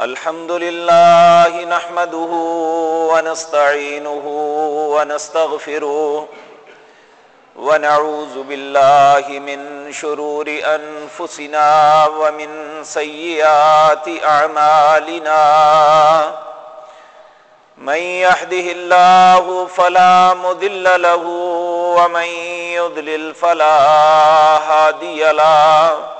الحمد لله نحمده ونستعينه ونستغفره ونعوذ بالله من شرور أنفسنا ومن سيئات أعمالنا. من يحده الله فلا مذل له ومن يذلل فلا هادي له.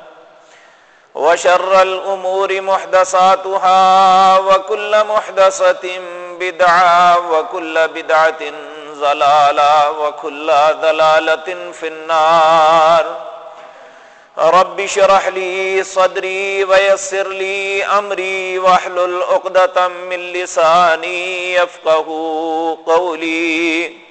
وشر الأمور محدثاتها وكل محدثة بدعة وكل بدعة زلالة وكل ذلالة في النار. رب شرح لي صدري ويسر لي أمري وحل الأقدة من لساني يفقه قولي.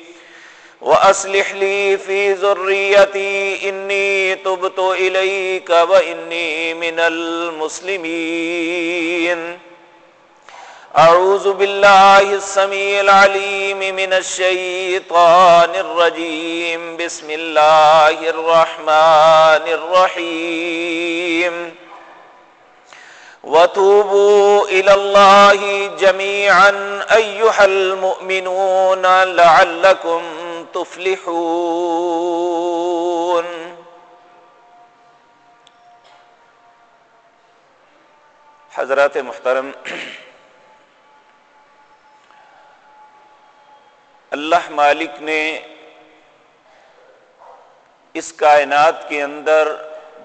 وأصلح لي في ذريتي إني تبت إليك وإني من المسلمين. أعوذ بالله السميع العليم من الشيطان الرجيم. بسم الله الرحمن الرحيم. وتوبوا إلى الله جميعا أيها المؤمنون لعلكم تفلحون۔ حضرات محترم، اللہ مالک نے اس کائنات کے اندر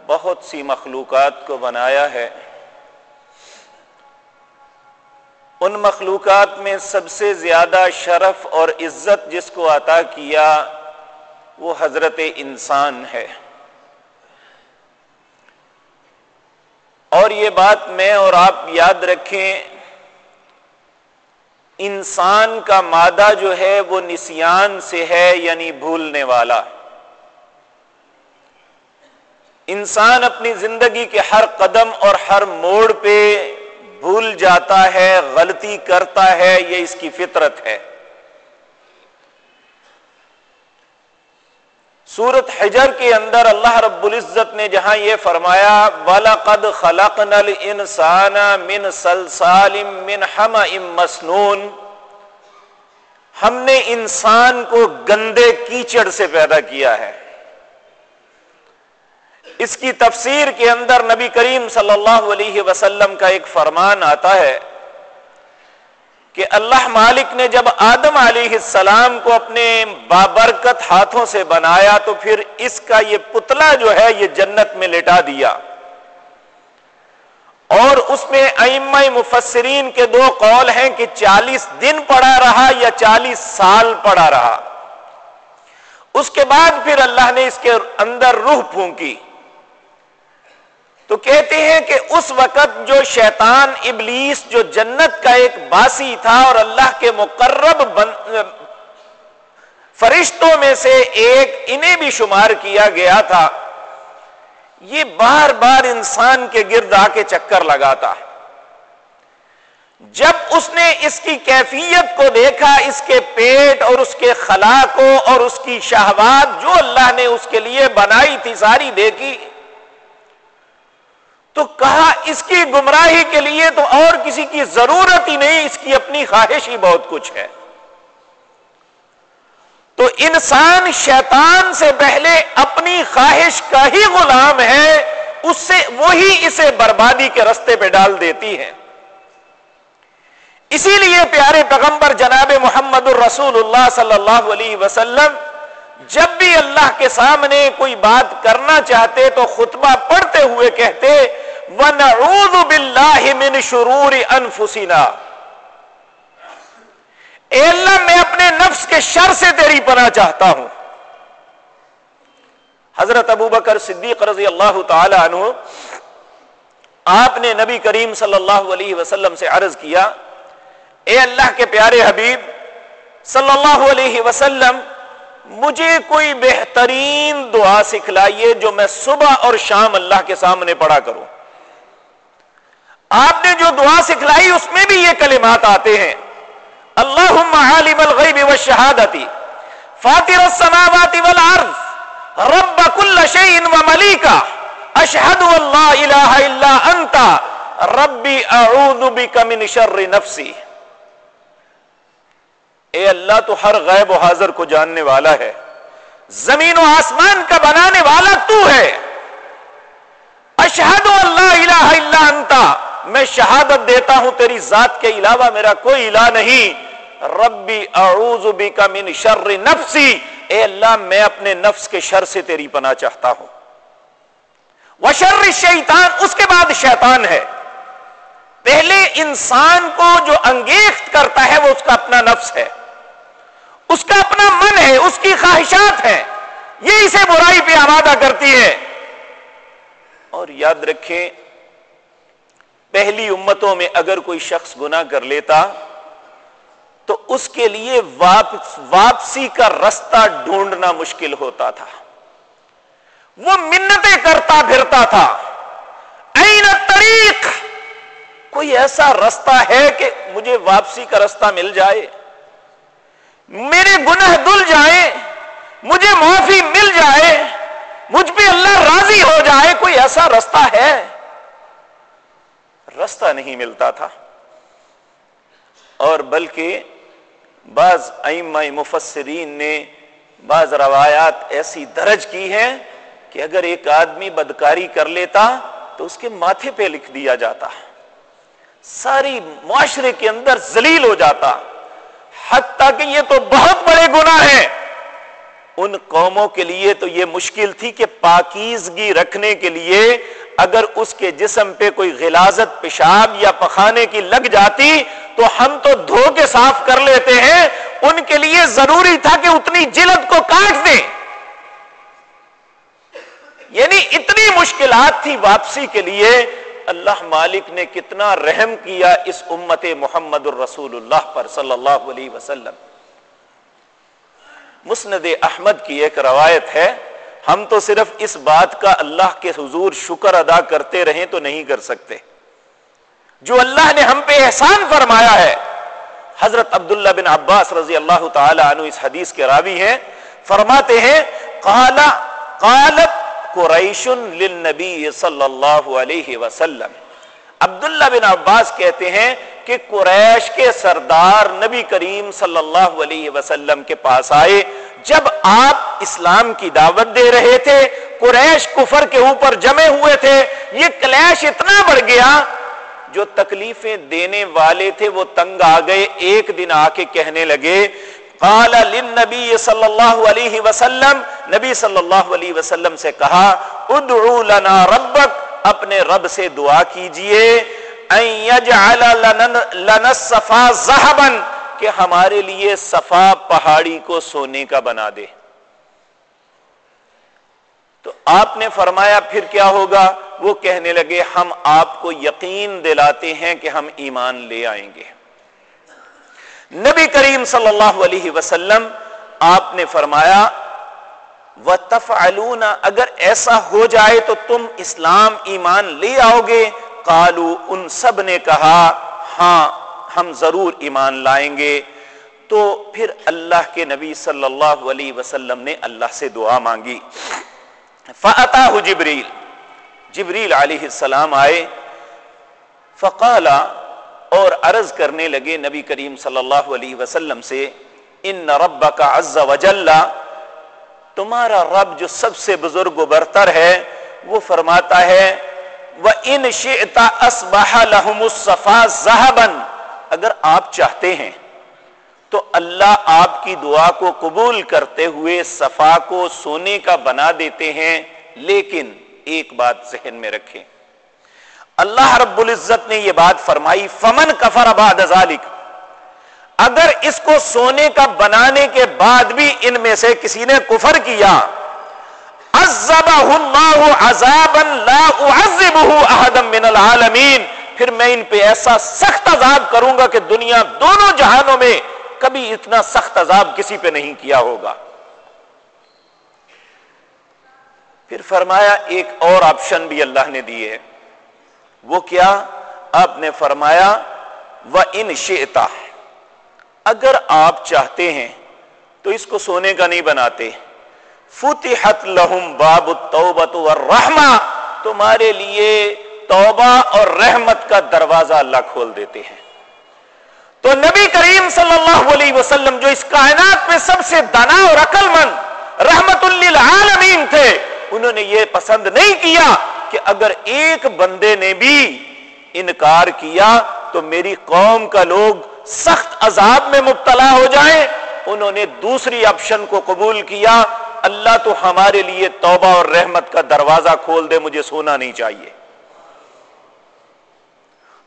بہت سی مخلوقات کو بنایا ہے۔ ان مخلوقات میں سب سے زیادہ شرف اور عزت جس کو عطا کیا، وہ حضرت انسان ہے۔ اور یہ بات میں اور آپ یاد رکھیں، انسان کا مادہ جو ہے، وہ نسیان سے ہے یعنی بھولنے والا۔ انسان اپنی زندگی کے ہر قدم اور ہر موڑ پہ بھول جاتا ہے، غلطی کرتا ہے، یہ اس کی فطرت ہے۔ سورت حجر کے اندر اللہ رب العزت نے جہاں یہ فرمایا، وَلَقَدْ خَلَقْنَا الْإِنسَانَ مِنْ سَلْسَالٍ مِنْ حَمَئٍ مَسْنُونَ۔ ہم نے انسان کو گندے کیچڑ سے پیدا کیا ہے۔ اس کی تفسیر کے اندر نبی کریم صلی اللہ علیہ وسلم کا ایک فرمان آتا ہے کہ اللہ مالک نے جب آدم علیہ السلام کو اپنے بابرکت ہاتھوں سے بنایا تو پھر اس کا یہ پتلا جو ہے یہ جنت میں لٹا دیا۔ اور اس میں ائمہ مفسرین کے دو قول ہیں کہ چالیس دن پڑا رہا یا چالیس سال پڑا رہا۔ اس کے بعد پھر اللہ نے اس کے اندر روح پھونکی۔ تو کہتے ہیں کہ اس وقت جو شیطان ابلیس جو جنت کا ایک باسی تھا اور اللہ کے مقرب فرشتوں میں سے ایک انہیں بھی شمار کیا گیا تھا، یہ بار بار انسان کے گرد آ کے چکر لگاتا ہے۔ جب اس نے اس کی کیفیت کو دیکھا، اس کے پیٹ اور اس کے خلا کو اور اس کی شہوات جو اللہ نے اس کے لیے بنائی تھی، ساری دیکھی تو کہا اس کی گمراہی کے لیے تو اور کسی کی ضرورت ہی نہیں، اس کی اپنی خواہش ہی بہت کچھ ہے۔ تو انسان شیطان سے پہلے اپنی خواہش کا ہی غلام ہے، اس سے وہی اسے بربادی کے رستے پہ ڈال دیتی ہے۔ اسی لیے پیارے پیغمبر جناب محمد الرسول اللہ صلی اللہ علیہ وسلم، جب بھی اللہ کے سامنے کوئی بات کرنا چاہتے تو خطبہ پڑھتے ہوئے کہتے وَنَعُوذُ بِاللَّهِ مِنْ شُرُورِ أَنفُسِنَا اے اللہ، میں اپنے نفس کے شر سے تیری پناہ چاہتا ہوں۔ حضرت ابو بکر صدیق رضی اللہ تعالی عنہ، آپ نے نبی کریم صلی اللہ علیہ وسلم سے عرض کیا، اے اللہ کے پیارے حبیب، صلی اللہ علیہ وسلم، مجھے کوئی بہترین دعا سکھلائیے جو میں صبح اور شام اللہ کے سامنے پڑھا کروں۔ آپ نے جو دعا سکھلائی، اس میں بھی یہ کلمات آتے ہیں۔ اللہ عالم الغیب والشہادتی، فاطر السماوات والارض، رب کل شیء و ملیکا اشہد اللہ الہ الا انتا ربی اعوذ بک من شر نفسی۔ اے اللہ، تو ہر غیب و حاضر کو جاننے والا ہے۔ زمین و آسمان کا بنانے والا تو ہے۔ اشہد اللہ الہ الا انتا میں شہادت دیتا ہوں تیری ذات کے علاوہ میرا کوئی الہ نہیں۔ ربی اعوذ بک من شر نفسی۔ اے اللہ، میں اپنے نفس کے شر سے تیری پناہ چاہتا ہوں۔ وشر شیطان اس کے بعد شیطان ہے۔ پہلے انسان کو جو انگیخت کرتا ہے، وہ اس کا اپنا نفس ہے۔ اس کا اپنا من ہے، اس کی خواہشات ہیں۔ یہ اسے برائی پہ آمادہ کرتی ہے اور یاد رکھیں پہلی امتوں میں اگر کوئی شخص گنا کر لیتا، تو اس کے لیے واپسی کا رستہ ڈھونڈنا مشکل ہوتا تھا۔ وہ منتیں کرتا پھرتا تھا۔ این طریق؟ کوئی ایسا رستہ ہے کہ مجھے واپسی کا رستہ مل جائے۔ میرے گناہ دل جائیں، مجھے معافی مل جائے، مجھ پہ اللہ راضی ہو جائے۔ کوئی ایسا رستہ ہے؟ رستہ نہیں ملتا تھا۔ اور بلکہ بعض ائمہ مفسرین نے بعض روایات ایسی درج کی ہیں کہ اگر ایک آدمی بدکاری کر لیتا تو اس کے ماتھے پہ لکھ دیا جاتا۔ ساری معاشرے کے اندر ذلیل ہو جاتا۔ حتیٰ کہ یہ تو بہت بڑے گناہ ہیں۔ ان قوموں کے لیے تو یہ مشکل تھی کہ پاکیزگی رکھنے کے لیے اگر اس کے جسم پہ کوئی غلازت، پیشاب یا پخانے کی لگ جاتی تو ہم تو دھو کے صاف کر لیتے ہیں۔ ان کے لیے ضروری تھا کہ اتنی جلد کو کاٹ دیں۔ یعنی اتنی مشکلات تھی واپسی کے لیے۔ اللہ مالک نے کتنا رحم کیا اس امت محمد الرسول اللہ پر صلی اللہ علیہ وسلم۔ مسند احمد کی ایک روایت ہے۔ ہم تو صرف اس بات کا اللہ کے حضور شکر ادا کرتے رہیں تو نہیں کر سکتے۔ جو اللہ نے ہم پہ احسان فرمایا ہے، حضرت عبداللہ بن عباس رضی اللہ تعالی عنہ اس حدیث کے راوی ہیں، فرماتے ہیں قالا قالت قریش للنبی صلی اللہ علیہ وسلم۔ عبداللہ بن عباس کہتے ہیں کہ قریش کے سردار نبی کریم صلی اللہ علیہ وسلم کے پاس آئے۔ جب آپ اسلام کی دعوت دے رہے تھے، قریش کفر کے اوپر جمے ہوئے تھے، یہ کلیش اتنا بڑھ گیا، جو تکلیفیں دینے والے تھے، وہ تنگ آ گئے۔ ایک دن آ کے کہنے لگے، قال للنبی صلی اللہ علیہ وسلم، نبی صلی اللہ علیہ وسلم سے کہا، ادعو لنا ربک اپنے رب سے دعا کیجیے، ان یجعل کہ ہمارے لیے صفا پہاڑی کو سونے کا بنا دے۔ تو آپ نے فرمایا، پھر کیا ہوگا؟ وہ کہنے لگے، ہم آپ کو یقین دلاتے ہیں کہ ہم ایمان لے آئیں گے۔ نبی کریم صلی اللہ علیہ وسلم، آپ نے فرمایا و اگر ایسا ہو جائے تو تم اسلام ایمان لے آؤ گے۔ کالو ان سب نے کہا ہاں ہم ضرور ایمان لائیں گے۔ تو پھر اللہ کے نبی صلی اللہ علیہ وسلم نے اللہ سے دعا مانگی۔ فعطا جبریل جبریل علیہ السلام آئے۔ فقالا اور عرض کرنے لگے نبی کریم صلی اللہ علیہ وسلم سے، ان رب کا عز وجل تمہارا رب جو سب سے بزرگ و برتر ہے، وہ فرماتا ہے وہ ان شیتا اسبہ لہم الصفا زہبن اگر آپ چاہتے ہیں، تو اللہ آپ کی دعا کو قبول کرتے ہوئے صفا کو سونے کا بنا دیتے ہیں، لیکن ایک بات ذہن میں رکھیں۔ اللہ رب العزت نے یہ بات فرمائی، فمن کفر آباد ذالک اگر اس کو سونے کا بنانے کے بعد بھی ان میں سے کسی نے کفر کیا من العالمین، پھر میں ان پہ ایسا سخت عذاب کروں گا کہ دنیا دونوں جہانوں میں کبھی اتنا سخت عذاب کسی پہ نہیں کیا ہوگا۔ پھر فرمایا، ایک اور آپشن بھی اللہ نے دیے وہ کیا؟ آپ نے فرمایا وہ ان شیتا اگر آپ چاہتے ہیں تو اس کو سونے کا نہیں بناتے۔ فتحت لہم باب التوبت والرحمہ، تمہارے لیے توبہ اور رحمت کا دروازہ اللہ کھول دیتے ہیں۔ تو نبی کریم صلی اللہ علیہ وسلم جو اس کائنات میں سب سے دانا اور عقل مند، رحمت للعالمین تھے، انہوں نے یہ پسند نہیں کیا کہ اگر ایک بندے نے بھی انکار کیا تو میری قوم کا لوگ سخت عذاب میں مبتلا ہو جائیں، انہوں نے دوسری آپشن کو قبول کیا، اللہ تو ہمارے لیے توبہ اور رحمت کا دروازہ کھول دے، مجھے سونا نہیں چاہیے۔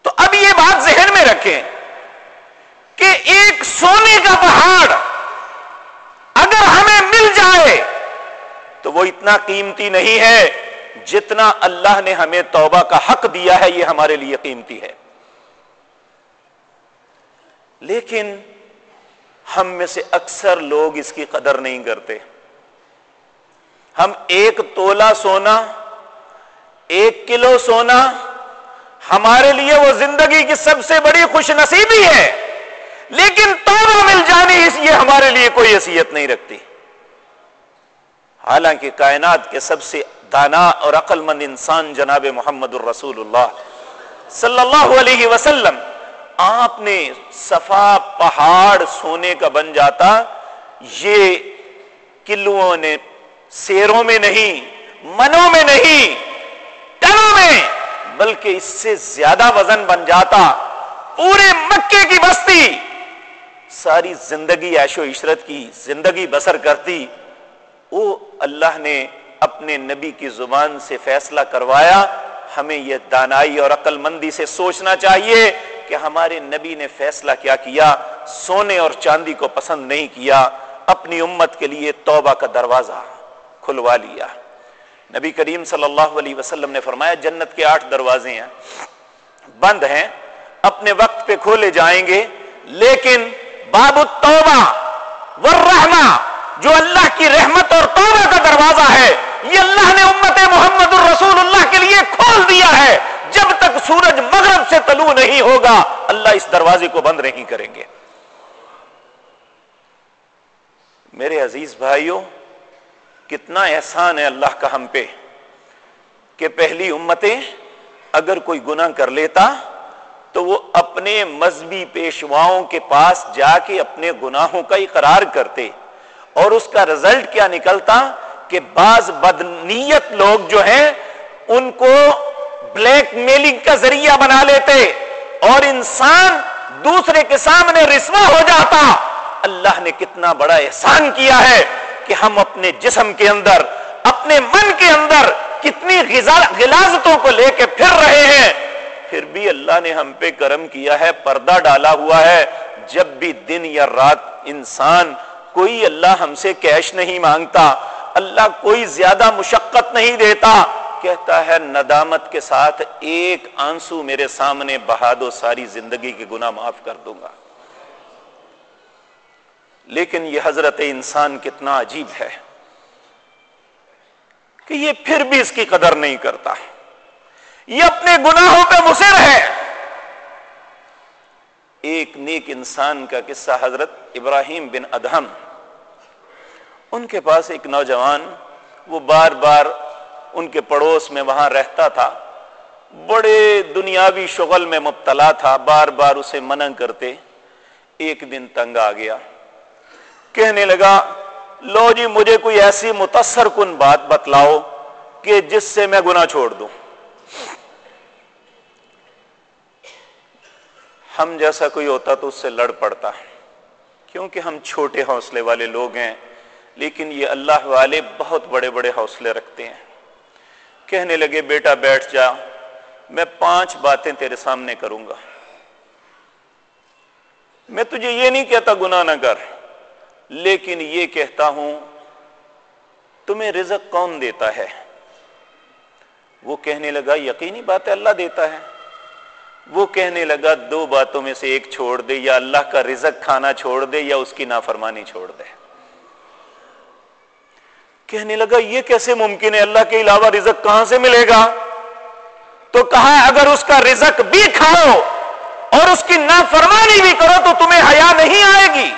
تو اب یہ بات ذہن میں رکھیں کہ ایک سونے کا پہاڑ اگر ہمیں مل جائے، تو وہ اتنا قیمتی نہیں ہے جتنا اللہ نے ہمیں توبہ کا حق دیا ہے، یہ ہمارے لیے قیمتی ہے۔ لیکن ہم میں سے اکثر لوگ اس کی قدر نہیں کرتے۔ ہم ایک تولا سونا، ایک کلو سونا، ہمارے لیے وہ زندگی کی سب سے بڑی خوش نصیبی ہے۔ لیکن توبہ مل جانی اس یہ ہمارے لیے کوئی حیثیت نہیں رکھتی۔ حالانکہ کائنات کے سب سے دانا اور عقل مند انسان جناب محمد الرسول اللہ صلی اللہ علیہ وسلم آپ نے صفا پہاڑ سونے کا بن جاتا، یہ کلوؤں نے، سیروں میں نہیں، منوں میں نہیں، ٹنوں میں، بلکہ اس سے زیادہ وزن بن جاتا، پورے مکے کی بستی، ساری زندگی عیش و عشرت کی زندگی بسر کرتی۔ وہ اللہ نے اپنے نبی کی زبان سے فیصلہ کروایا، ہمیں یہ دانائی اور عقل مندی سے سوچنا چاہیے۔ کہ ہمارے نبی نے فیصلہ کیا کیا سونے اور چاندی کو پسند نہیں کیا، اپنی امت کے لیے توبہ کا دروازہ کھلوا لیا۔ نبی کریم صلی اللہ علیہ وسلم نے فرمایا، جنت کے آٹھ دروازے ہیں، بند ہیں، اپنے وقت پہ کھولے جائیں گے، لیکن باب التوبہ والرحمہ، جو اللہ کی رحمت اور توبہ کا دروازہ ہے، یہ اللہ نے امت محمد الرسول اللہ کے لیے کھول دیا ہے۔ جب تک سورج مغرب سے تلو نہیں ہوگا، اللہ اس دروازے کو بند نہیں کریں گے۔ میرے عزیز بھائیوں، کتنا احسان ہے اللہ کا ہم پہ کہ پہلی امتیں اگر کوئی گناہ کر لیتا تو وہ اپنے مذہبی پیشواؤں کے پاس جا کے اپنے گناہوں کا اقرار کرتے اور اس کا رزلٹ کیا نکلتا کہ بعض بدنیت لوگ جو ہیں، ان کو بلیک میلنگ کا ذریعہ بنا لیتے اور انسان دوسرے کے سامنے رسوا ہو جاتا۔ اللہ نے کتنا بڑا احسان کیا ہے کہ ہم اپنے جسم کے اندر، اپنے من کے اندر کتنی غلازتوں کو لے کے پھر رہے ہیں۔ پھر بھی اللہ نے ہم پہ کرم کیا ہے، پردہ ڈالا ہوا ہے۔ جب بھی دن یا رات انسان کوئی اللہ ہم سے کیش نہیں مانگتا، اللہ کوئی زیادہ مشقت نہیں دیتا۔ کہتا ہے، ندامت کے ساتھ ایک آنسو میرے سامنے بہا دو ساری زندگی کے گناہ معاف کر دوں گا۔ لیکن یہ حضرت انسان کتنا عجیب ہے کہ یہ پھر بھی اس کی قدر نہیں کرتا۔ یہ اپنے گناہوں پہ مصر ہے۔ ایک نیک انسان کا قصہ حضرت ابراہیم بن ادہم۔ ان کے پاس ایک نوجوان، وہ بار بار ان کے پڑوس میں وہاں رہتا تھا۔ بڑے دنیاوی شغل میں مبتلا تھا، بار بار اسے منع کرتے۔ ایک دن تنگ آ گیا۔ کہنے لگا، لو جی مجھے کوئی ایسی متاثر کن بات بتلاؤ کہ جس سے میں گنا چھوڑ دوں۔ ہم جیسا کوئی ہوتا تو اس سے لڑ پڑتا۔ کیونکہ ہم چھوٹے حوصلے والے لوگ ہیں، لیکن یہ اللہ والے بہت بڑے بڑے حوصلے رکھتے ہیں۔ کہنے لگے، بیٹا بیٹھ جا، میں پانچ باتیں تیرے سامنے کروں گا. میں تجھے یہ نہیں کہتا، گناہ نہ کر، لیکن یہ کہتا ہوں، تمہیں رزق کون دیتا ہے؟ وہ کہنے لگا، یقینی بات ہے، اللہ دیتا ہے۔ وہ کہنے لگا، دو باتوں میں سے ایک چھوڑ دے، یا اللہ کا رزق کھانا چھوڑ دے، یا اس کی نافرمانی چھوڑ دے۔ کہنے لگا، یہ کیسے ممکن ہے؟ اللہ کے علاوہ رزق کہاں سے ملے گا؟ تو کہا، اگر اس کا رزق بھی کھاؤ اور اس کی نافرمانی بھی کرو تو تمہیں حیا نہیں آئے گی۔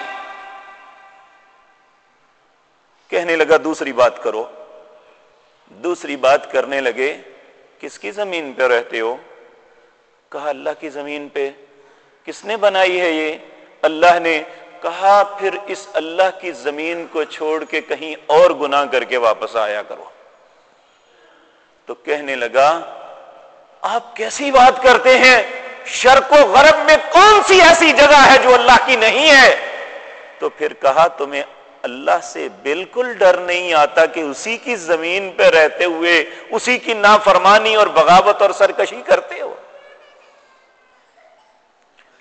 کہنے لگا، دوسری بات کرو۔ دوسری بات کرنے لگے، کس کی زمین پہ رہتے ہو؟ کہا، اللہ کی زمین پہ۔ کس نے بنائی ہے یہ؟ اللہ نے کہا، پھر اس اللہ کی زمین کو چھوڑ کے کہیں اور گناہ کر کے واپس آیا کرو۔ تو کہنے لگا، آپ کیسی بات کرتے ہیں؟ شرق و غرب میں کون سی ایسی جگہ ہے جو اللہ کی نہیں ہے؟ تو پھر کہا، تمہیں اللہ سے بالکل ڈر نہیں آتا کہ اسی کی زمین پہ رہتے ہوئے اسی کی نافرمانی اور بغاوت اور سرکشی کرتے ہو۔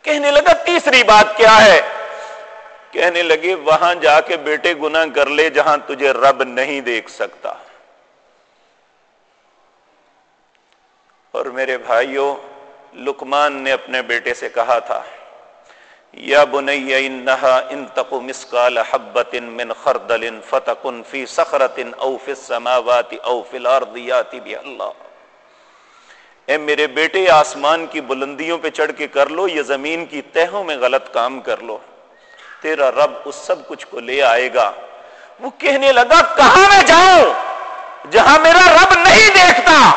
کہنے لگا، تیسری بات کیا ہے؟ کہنے لگے، وہاں جا کے بیٹے گنا کر لے جہاں تجھے رب نہیں دیکھ سکتا۔ اور میرے بھائیوں لکمان نے اپنے بیٹے سے کہا تھا، یا بنی انہا ان تقو مسقال حبت من خردل فتقن فی سخرت او فی السماوات او فی الارض یاتی بی اللہ۔ اے میرے بیٹے، آسمان کی بلندیوں پہ چڑھ کے کر لو، یہ زمین کی تہوں میں غلط کام کر لو۔ تیرا رب اس سب کچھ کو لے آئے گا۔ وہ کہنے لگا، کہاں میں جاؤں؟ جہاں میرا رب نہیں دیکھتا۔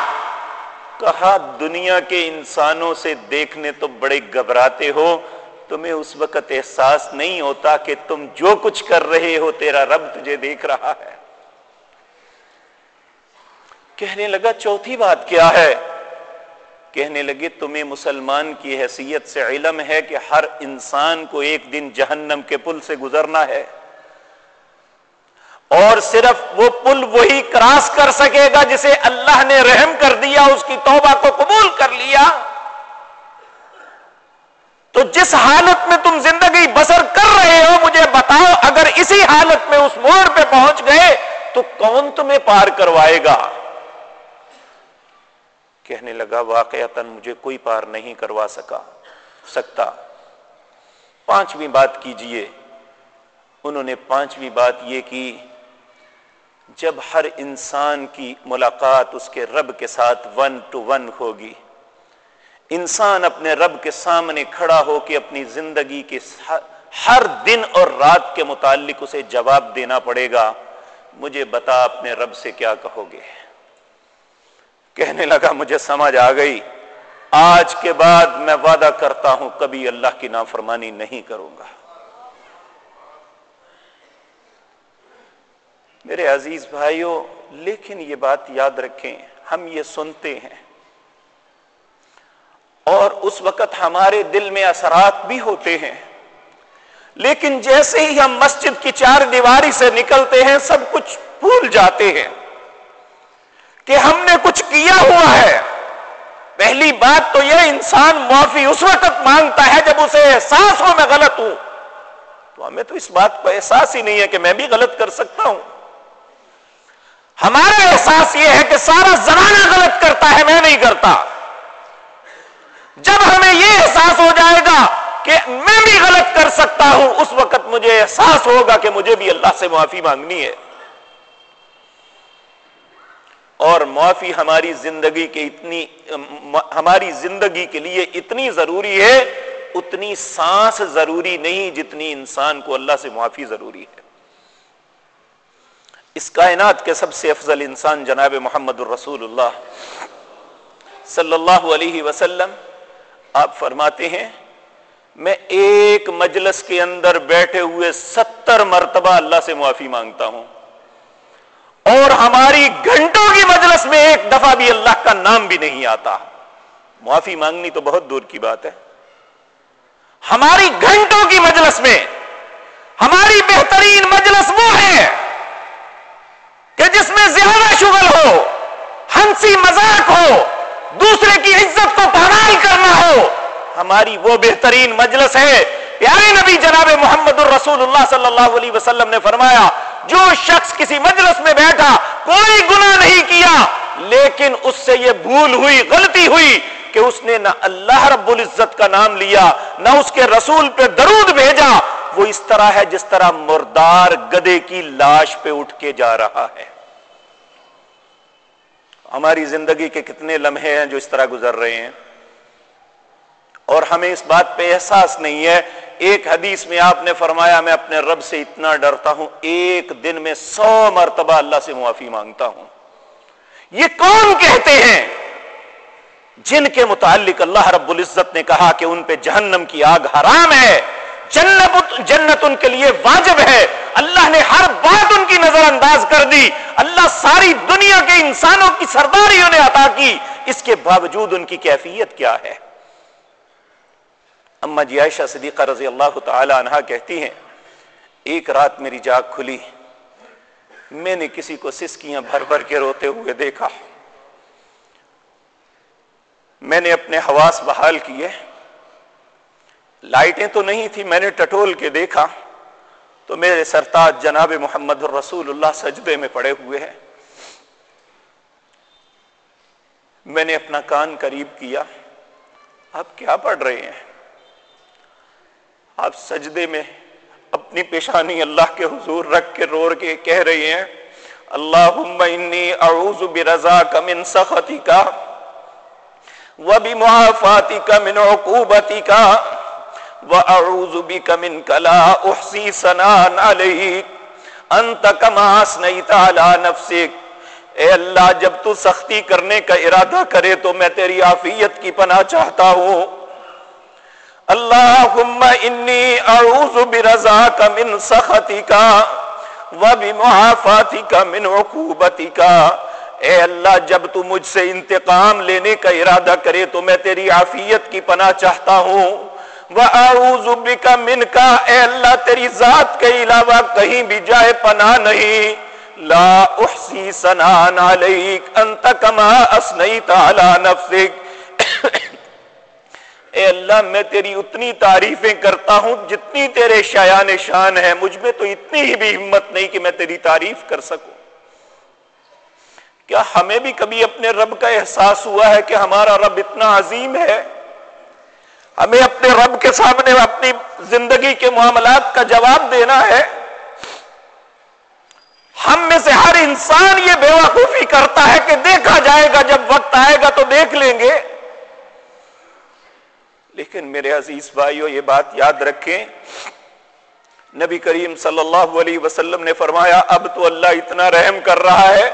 کہا، دنیا کے انسانوں سے دیکھنے تو بڑے گھبراتے ہو۔ تمہیں اس وقت احساس نہیں ہوتا کہ تم جو کچھ کر رہے ہو، تیرا رب تجھے دیکھ رہا ہے۔ کہنے لگا، چوتھی بات کیا ہے؟ کہنے لگے، تمہیں مسلمان کی حیثیت سے علم ہے کہ ہر انسان کو ایک دن جہنم کے پل سے گزرنا ہے۔ اور صرف وہ پل وہی کراس کر سکے گا جسے اللہ نے رحم کر دیا، اس کی توبہ کو قبول کر لیا۔ تو جس حالت میں تم زندگی بسر کر رہے ہو، مجھے بتاؤ، اگر اسی حالت میں اس موڑ پہ پہنچ گئے، تو کون تمہیں پار کروائے گا؟ کہنے لگا، واقعتا مجھے کوئی پار نہیں کروا سکا، سکتا. پانچویں بات کیجیے، انہوں نے پانچویں بات یہ کی، جب ہر انسان کی ملاقات اس کے رب کے ساتھ ون ٹو ون ہوگی، انسان اپنے رب کے سامنے کھڑا ہو کے اپنی زندگی کے ہر دن اور رات کے متعلق اسے جواب دینا پڑے گا، مجھے بتا اپنے رب سے کیا کہو گے؟ کہنے لگا، مجھے سمجھ آ گئی۔ آج کے بعد میں وعدہ کرتا ہوں، کبھی اللہ کی نافرمانی نہیں کروں گا۔ میرے عزیز بھائیوں لیکن یہ بات یاد رکھیں، ہم یہ سنتے ہیں۔ اور اس وقت ہمارے دل میں اثرات بھی ہوتے ہیں۔ لیکن جیسے ہی ہم مسجد کی چار دیواری سے نکلتے ہیں، سب کچھ بھول جاتے ہیں۔ کہ ہم نے کچھ کیا ہوا ہے۔ پہلی بات تو یہ انسان معافی اس وقت مانگتا ہے جب اسے احساس ہو میں غلط ہوں۔ تو ہمیں تو اس بات کو احساس ہی نہیں ہے کہ میں بھی غلط کر سکتا ہوں۔ ہمارا احساس یہ ہے کہ سارا زمانہ غلط کرتا ہے، میں نہیں کرتا۔ جب ہمیں یہ احساس ہو جائے گا کہ میں بھی غلط کر سکتا ہوں، اس وقت مجھے احساس ہوگا کہ مجھے بھی اللہ سے معافی مانگنی ہے۔ اور معافی ہماری زندگی کے اتنی، ہماری زندگی کے لیے اتنی ضروری ہے، اتنی سانس ضروری نہیں جتنی انسان کو اللہ سے معافی ضروری ہے۔ اس کائنات کے سب سے افضل انسان جناب محمد الرسول اللہ صلی اللہ علیہ وسلم، آپ فرماتے ہیں، میں ایک مجلس کے اندر بیٹھے ہوئے ستر مرتبہ اللہ سے معافی مانگتا ہوں۔ اور ہماری گھنٹوں کی مجلس میں ایک دفعہ بھی اللہ کا نام بھی نہیں آتا۔ معافی مانگنی تو بہت دور کی بات ہے۔ ہماری گھنٹوں کی مجلس میں ہماری بہترین مجلس وہ ہے کہ جس میں زیادہ شغل ہو، ہنسی مذاق ہو، دوسرے کی عزت کو پامال کرنا ہو۔ ہماری وہ بہترین مجلس ہے۔ پیارے نبی جناب محمد الرسول اللہ صلی اللہ علیہ وسلم نے فرمایا جو شخص کسی مجلس میں بیٹھا، کوئی گناہ نہیں کیا، لیکن اس سے یہ بھول ہوئی، غلطی ہوئی کہ اس نے نہ اللہ رب العزت کا نام لیا، نہ اس کے رسول پہ درود بھیجا۔ وہ اس طرح ہے جس طرح مردار گدے کی لاش پہ اٹھ کے جا رہا ہے۔ ہماری زندگی کے کتنے لمحے ہیں جو اس طرح گزر رہے ہیں؟ اور ہمیں اس بات پہ احساس نہیں ہے۔ ایک حدیث میں آپ نے فرمایا، میں اپنے رب سے اتنا ڈرتا ہوں، ایک دن میں سو مرتبہ اللہ سے معافی مانگتا ہوں۔ یہ کون کہتے ہیں؟ جن کے متعلق اللہ رب العزت نے کہا کہ ان پہ جہنم کی آگ حرام ہے۔ جنت جنت ان کے لیے واجب ہے۔ اللہ نے ہر بات ان کی نظر انداز کر دی۔ اللہ ساری دنیا کے انسانوں کی سرداری انہیں عطا کی۔ اس کے باوجود ان کی کیفیت کیا ہے؟ اما جی عائشہ صدیقہ رضی اللہ تعالی عنہ کہتی ہیں، ایک رات میری جاگ کھلی، میں نے کسی کو سسکیاں بھر بھر کے روتے ہوئے دیکھا۔ میں نے اپنے حواس بحال کیے، لائٹیں تو نہیں تھی میں نے ٹٹول کے دیکھا۔ تو میرے سرتاج جناب محمد الرسول اللہ سجدے میں پڑے ہوئے ہیں۔ میں نے اپنا کان قریب کیا۔ آپ کیا پڑھ رہے ہیں؟ آپ سجدے میں اپنی پیشانی اللہ کے حضور رکھ کے روڑ کے کہہ رہی ہیں اللہ انی اعوذ برضا کا من سختی کا وہ بھی من عقوبتی کا وَأَعُوذُ بِكَ مِنْكَ لَا أُحْسِي سَنَانَ عَلَيْكَ أَنْتَ كَمَا أَسْنَيْتَ عَلَى اے اللہ، جب تو سختی کرنے کا ارادہ کرے تو میں تیری عافیت کی پناہ چاہتا ہوں۔ اللہم انی اعوذ برزاک من سخطیکا وبمعافاتیکا من عقوبتیکا اے اللہ، جب تو مجھ سے انتقام لینے کا ارادہ کرے تو میں تیری عافیت کی پناہ چاہتا ہوں۔ وَأَعُوذُ بِكَ مِنْكَ اے اللہ، تیری ذات کے علاوہ کہیں بھی جائے پناہ نہیں۔ لا احسی سنان علیک، انت کما اسنیت علی نفسک۔ اے اللہ، میں تیری اتنی تعریفیں کرتا ہوں، جتنی تیرے شایان شان ہے مجھ میں تو اتنی ہی بھی ہمت نہیں کہ میں تیری تعریف کر سکوں۔ کیا ہمیں بھی کبھی اپنے رب کا احساس ہوا ہے کہ ہمارا رب اتنا عظیم ہے؟ ہمیں اپنے رب کے سامنے اپنی زندگی کے معاملات کا جواب دینا ہے؟ ہم میں سے ہر انسان یہ بے وقوفی کرتا ہے کہ دیکھا جائے گا، جب وقت آئے گا تو دیکھ لیں گے۔ لیکن میرے عزیز بھائیو، یہ بات یاد رکھیں۔ نبی کریم صلی اللہ علیہ وسلم نے فرمایا، اب تو اللہ اتنا رحم کر رہا ہے،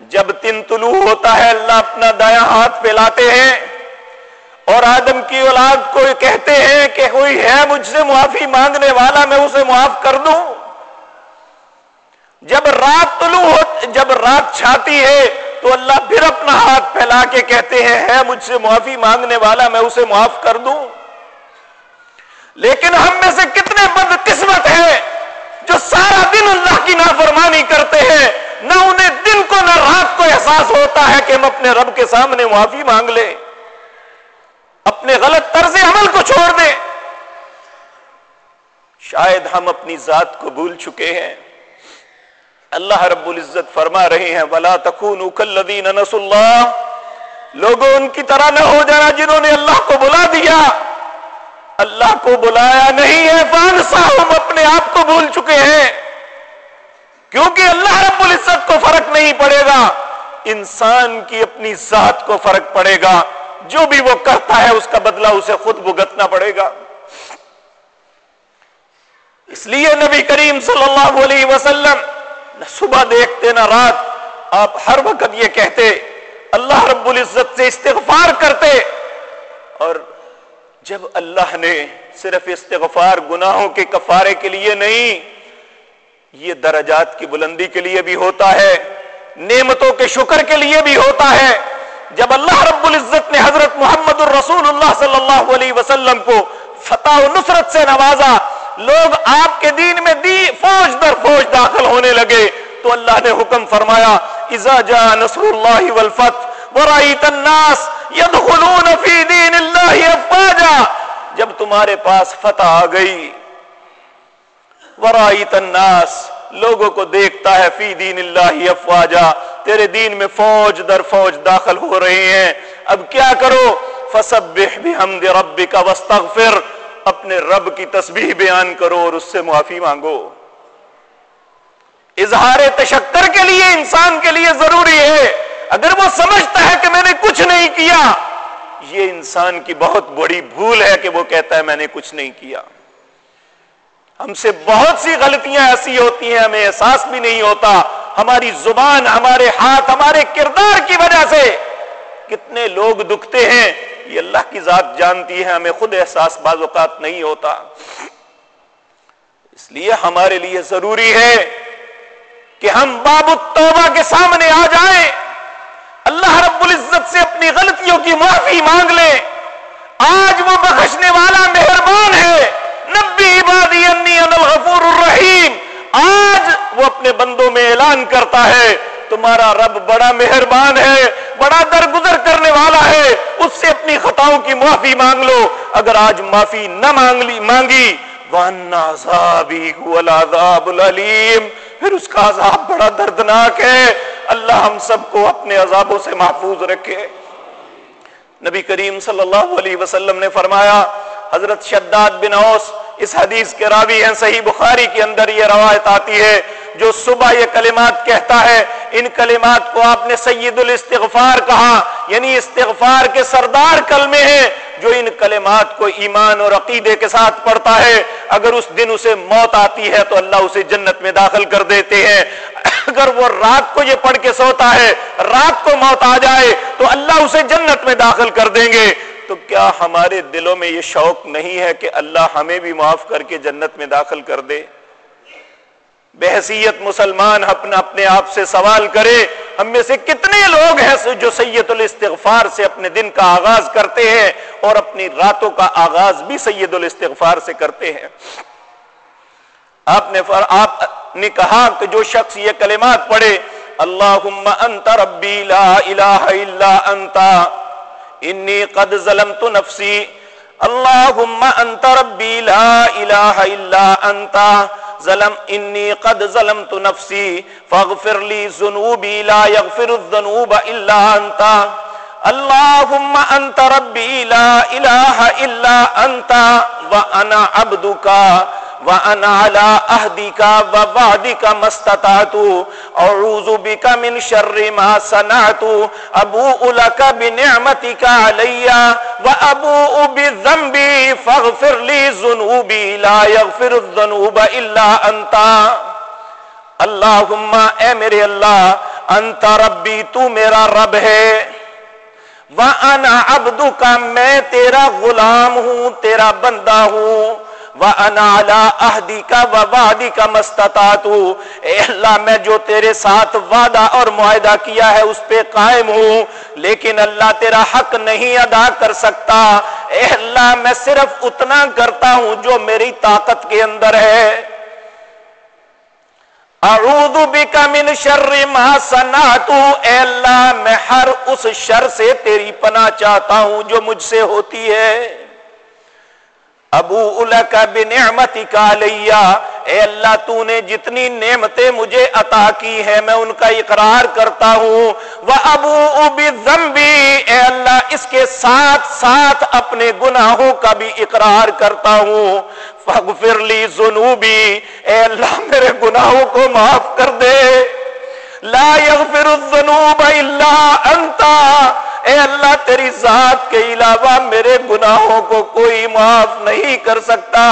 جب تن طلوع ہوتا ہے، اللہ اپنا دایاں ہاتھ پھیلاتے ہیں اور آدم کی اولاد کو کہتے ہیں کہ کوئی ہے مجھ سے معافی مانگنے والا، میں اسے معاف کر دوں۔ جب رات طلوع ہو، جب رات چھاتی ہے تو اللہ پھر اپنا ہاتھ پھیلا کے کہتے ہیں، ہے مجھ سے معافی مانگنے والا، میں اسے معاف کر دوں۔ لیکن ہم میں سے کتنے بد قسمت ہیں جو سارا دن اللہ کی نافرمانی کرتے ہیں۔ نہ انہیں دن کو، نہ رات کو احساس ہوتا ہے کہ ہم اپنے رب کے سامنے معافی مانگ لیں۔ اپنے غلط طرز عمل کو چھوڑ دیں۔ شاید ہم اپنی ذات کو بھول چکے ہیں۔ اللہ رب العزت فرما رہے ہیں، ولا تکون نس اللہ لوگوں، ان کی طرح نہ ہو جانا جنہوں نے اللہ کو بلا دیا۔ اللہ کو بلایا نہیں ہے فانسا ہم اپنے آپ کو بھول چکے ہیں۔ کیونکہ اللہ رب العزت کو فرق نہیں پڑے گا، انسان کی اپنی ذات کو فرق پڑے گا۔ جو بھی وہ کرتا ہے، اس کا بدلہ اسے خود بھگتنا پڑے گا۔ اس لیے نبی کریم صلی اللہ علیہ وسلم نہ صبح دیکھتے نہ رات۔ آپ ہر وقت یہ کہتے، اللہ رب العزت سے استغفار کرتے۔ اور جب اللہ نے صرف استغفار گناہوں کے کفارے کے لیے نہیں، یہ درجات کی بلندی کے لیے بھی ہوتا ہے، نعمتوں کے شکر کے لیے بھی ہوتا ہے۔ جب اللہ رب العزت نے حضرت محمد الرسول اللہ صلی اللہ علیہ وسلم کو فتح و نصرت سے نوازا لوگ آپ کے دین میں دی فوج در فوج داخل ہونے لگے۔ تو اللہ نے حکم فرمایا، اذا جاء نصر اللہ والفتح ورائیت الناس يدخلون فی دین اللہ افواجا. جب تمہارے پاس فتح آ گئی ورائیت الناس، لوگوں کو دیکھتا ہے، فی دین اللہ افواجا، تیرے دین میں فوج در فوج داخل ہو رہے ہیں۔ اب کیا کرو؟ فسبح بحمد ربک واستغفر۔ اپنے رب کی تسبیح بیان کرو اور اس سے معافی مانگو۔ اظہار تشکر کے لیے انسان کے لیے ضروری ہے۔ اگر وہ سمجھتا ہے کہ میں نے کچھ نہیں کیا، یہ انسان کی بہت بڑی بھول ہے کہ وہ کہتا ہے میں نے کچھ نہیں کیا۔ ہم سے بہت سی غلطیاں ایسی ہوتی ہیں، ہمیں احساس بھی نہیں ہوتا۔ ہماری زبان، ہمارے ہاتھ، ہمارے کردار کی وجہ سے کتنے لوگ دکھتے ہیں۔ یہ اللہ کی ذات جانتی ہے، ہمیں خود احساس بعض اوقات نہیں ہوتا۔ اس لیے ہمارے لیے ضروری ہے کہ ہم باب التوبہ کے سامنے آ جائیں۔ اللہ رب العزت سے اپنی غلطیوں کی معافی مانگ لیں آج وہ بخشنے والا مہربان ہے۔ نبی عبادی انی الغفور الرحیم۔ آج وہ اپنے بندوں میں اعلان کرتا ہے۔ تمہارا رب بڑا مہربان ہے، بڑا درگزر کرنے والا ہے، اس سے اپنی خطاؤں کی معافی مانگ لو۔ اگر آج معافی نہ مانگ لی مانگی العلیم پھر اس کا عذاب بڑا دردناک ہے۔ اللہ ہم سب کو اپنے عذابوں سے محفوظ رکھے۔ نبی کریم صلی اللہ علیہ وسلم نے فرمایا، حضرت شداد بن اوس، اس حدیث کے راوی ہیں، صحیح بخاری کے اندر یہ روایت آتی ہے، جو صبح یہ کلمات کہتا ہے ان کلمات کو آپ نے سید الاستغفار کہا یعنی استغفار کے سردار کلمے ہیں جو ان کلمات کو ایمان اور عقیدے کے ساتھ پڑھتا ہے۔ اگر اس دن اسے موت آتی ہے تو اللہ اسے جنت میں داخل کر دیتے ہیں۔ اگر وہ رات کو یہ پڑھ کے سوتا ہے، رات کو موت آ جائے، تو اللہ اسے جنت میں داخل کر دیں گے۔ تو کیا ہمارے دلوں میں یہ شوق نہیں ہے کہ اللہ ہمیں بھی معاف کر کے جنت میں داخل کر دے؟ بحثیت مسلمان اپنا اپنے آپ سے سوال کرے، ہم میں سے کتنے لوگ ہیں جو سید الاستغفار سے اپنے دن کا آغاز کرتے ہیں اور اپنی راتوں کا آغاز بھی سید الاستغفار سے کرتے ہیں؟ آپ نے فر... آپ نے کہا کہ جو شخص یہ کلمات پڑھے اللہ انت ربی لا الہ الا انت، انی قد ظلمت نفسی، اللہم انت ربی لا الہ الا انت ظلم، انی قد ظلمت نفسی، فاغفر لی ذنوبی، لا یغفر الذنوب الا انتا اللہم انت ربی، لا الہ الا انتا وانا عبدکا وانا على عهدك ووعدك ما استطعت اعوذ بك من شر ما صنعت ابوء لك بنعمتك علي وابوء بذنبي فاغفر لي ذنوبي لا يغفر الذنوب الا انت اللهم اے میرے اللہ انت ربی، تو میرا رب ہے۔ وانا عبدك میں تیرا غلام ہوں، تیرا بندہ ہوں۔ اہدی کا و وادی کا مستطاط اے اللہ، میں جو تیرے ساتھ وعدہ اور معاہدہ کیا ہے، اس پہ قائم ہوں۔ لیکن اللہ تیرا حق نہیں ادا کر سکتا۔ اے اللہ، میں صرف اتنا کرتا ہوں جو میری طاقت کے اندر ہے۔ اعوذ بک من شر ما صنعت۔ اے اللہ، میں ہر اس شر سے تیری پناہ چاہتا ہوں جو مجھ سے ہوتی ہے۔ ابو کا بنعمتی کا لیا اے اللہ، تو نے جتنی نعمتیں مجھے عطا کی ہے میں ان کا اقرار کرتا ہوں۔ وہ ابو ابی اے اللہ، اس کے ساتھ ساتھ اپنے گناہوں کا بھی اقرار کرتا ہوں۔ فغفر لی ذنوبی۔ اے اللہ، میرے گناہوں کو معاف کر دے۔ لا یغفر الذنوب الا انتا اے اللہ، تیری ذات کے علاوہ میرے گناہوں کو کوئی معاف نہیں کر سکتا۔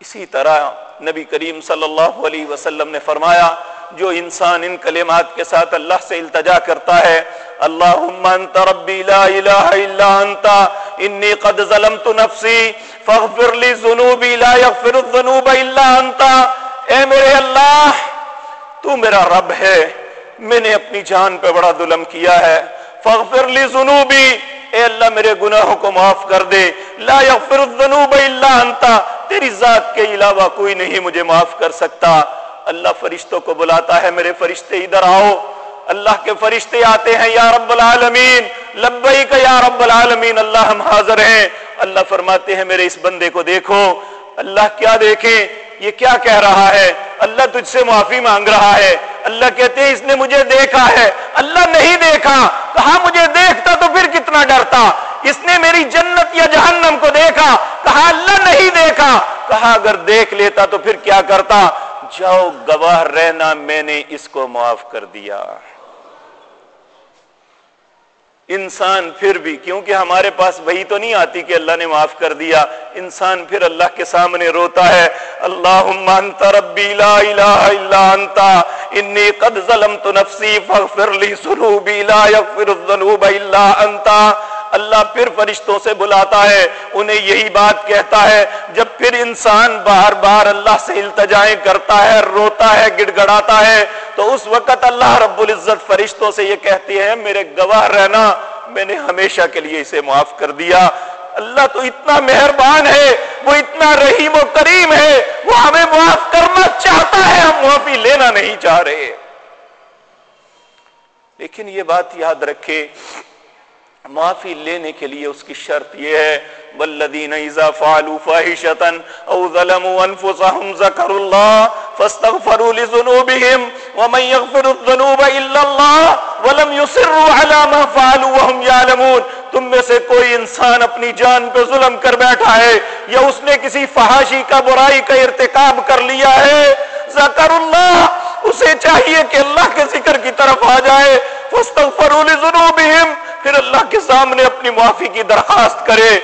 اسی طرح نبی کریم صلی اللہ علیہ وسلم نے فرمایا، جو انسان ان کلمات کے ساتھ اللہ سے التجا کرتا ہے، اللہم انت ربی لا الہ الا انت، انی قد ظلمت نفسی، فاغفر لی ذنوبی لا یغفر الذنوب الا انت۔ اے میرے اللہ، تو میرا رب ہے، میں نے اپنی جان پہ بڑا ظلم کیا ہے۔ فغفر لی ذنوبی، اے اللہ، میرے گناہوں کو معاف کر دے۔ لا یغفر الذنوب الا انت، تیری ذات کے علاوہ کوئی نہیں مجھے معاف کر سکتا۔ اللہ فرشتوں کو بلاتا ہے، میرے فرشتے ادھر آؤ۔ اللہ کے فرشتے آتے ہیں، یا رب العالمین، لبیک یا رب العالمین، اللہ ہم حاضر ہیں۔ اللہ فرماتے ہیں، میرے اس بندے کو دیکھو۔ اللہ کیا دیکھیں یہ کیا کہہ رہا ہے؟ اللہ تجھ سے معافی مانگ رہا ہے۔ اللہ کہتے ہیں، اس نے مجھے دیکھا ہے۔ اللہ نہیں دیکھا۔ کہا مجھے دیکھتا تو پھر کتنا ڈرتا؟ اس نے میری جنت یا جہنم کو دیکھا۔ کہا اللہ نہیں دیکھا؟ کہا اگر دیکھ لیتا تو پھر کیا کرتا؟ جاؤ گواہ رہنا، میں نے اس کو معاف کر دیا۔ انسان پھر بھی، کیونکہ ہمارے پاس وہی تو نہیں آتی کہ اللہ نے معاف کر دیا، انسان پھر اللہ کے سامنے روتا ہے۔ اللہم انت ربی لا الہ الا انت، انی قد ظلمت نفسی فاغفر لی ذنوبی لا یغفر الذنوب الا انت۔ اللہ پھر فرشتوں سے بلاتا ہے، انہیں یہی بات کہتا ہے، جب پھر انسان بار بار اللہ سے التجائیں کرتا ہے، روتا ہے گڑ گڑاتا ہے، تو اس وقت اللہ رب العزت فرشتوں سے یہ کہتی ہے میرے گواہ رہنا، میں نے ہمیشہ کے لیے اسے معاف کر دیا۔ اللہ تو اتنا مہربان ہے، وہ اتنا رحیم و کریم ہے، وہ ہمیں معاف کرنا چاہتا ہے، ہم معافی لینا نہیں چاہ رہے۔ لیکن یہ بات یاد رکھے معافی لینے کے لیے اس کی شرط یہ ہے والذین اذا فعلوا فاحشة او ظلموا انفسهم ذكروا الله فاستغفروا لذنوبهم ومن يغفر الذنوب الا الله ولم يصروا على ما فعلوا وهم يعلمون۔ تم میں سے کوئی انسان اپنی جان پہ ظلم کر بیٹھا ہے یا اس نے کسی فحاشی کا برائی کا ارتکاب کر لیا ہے، ذکر اللہ، اسے چاہیے کہ اللہ کے ذکر کی طرف آ جائے۔ فاستغفروا لذنوبهم پھر اللہ کے سامنے اپنی معافی کی درخواست کرے۔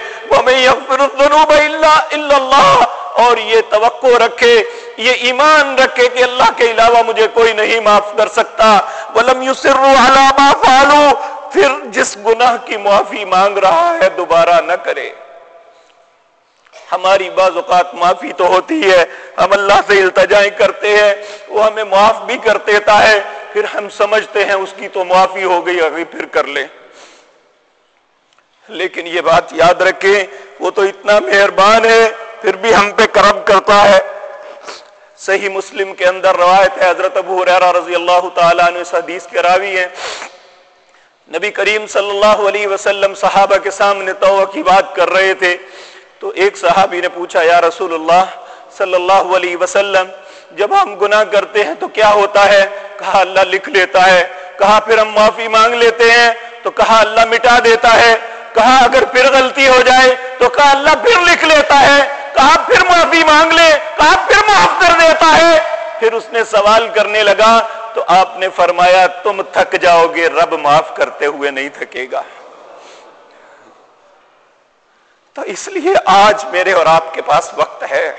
اور یہ توقع رکھے، یہ ایمان رکھے کہ اللہ کے علاوہ مجھے کوئی نہیں معاف کر سکتا۔ ولم فعلوا، پھر جس گناہ کی معافی مانگ رہا ہے دوبارہ نہ کرے۔ ہماری بعض اوقات معافی تو ہوتی ہے، ہم اللہ سے التجائیں کرتے ہیں، وہ ہمیں معاف بھی کر دیتا ہے، پھر ہم سمجھتے ہیں اس کی تو معافی ہو گئی، ابھی پھر کر لیں۔ لیکن یہ بات یاد رکھیں، وہ تو اتنا مہربان ہے، پھر بھی ہم پہ کرم کرتا ہے۔ صحیح مسلم کے اندر روایت ہے، حضرت ابو رضی اللہ تعالیٰ عنہ اس حدیث کے راوی ہیں۔ نبی کریم صلی اللہ علیہ وسلم صحابہ کے سامنے توبہ کی بات کر رہے تھے۔ تو ایک صحابی نے پوچھا، یا رسول اللہ صلی اللہ علیہ وسلم، جب ہم گناہ کرتے ہیں تو کیا ہوتا ہے؟ کہا، اللہ لکھ لیتا ہے۔ کہا، پھر ہم معافی مانگ لیتے ہیں تو کہا، اللہ مٹا دیتا ہے۔ کہا اگر پھر غلطی ہو جائے تو کہا اللہ پھر لکھ لیتا ہے؟ کہا پھر معافی مانگ لے؟ کہا پھر معاف کر دیتا ہے؟ پھر اس نے سوال کرنے لگا تو آپ نے فرمایا، تم تھک جاؤ گے، رب معاف کرتے ہوئے نہیں تھکے گا۔ تو اس لیے آج میرے اور آپ کے پاس وقت ہے۔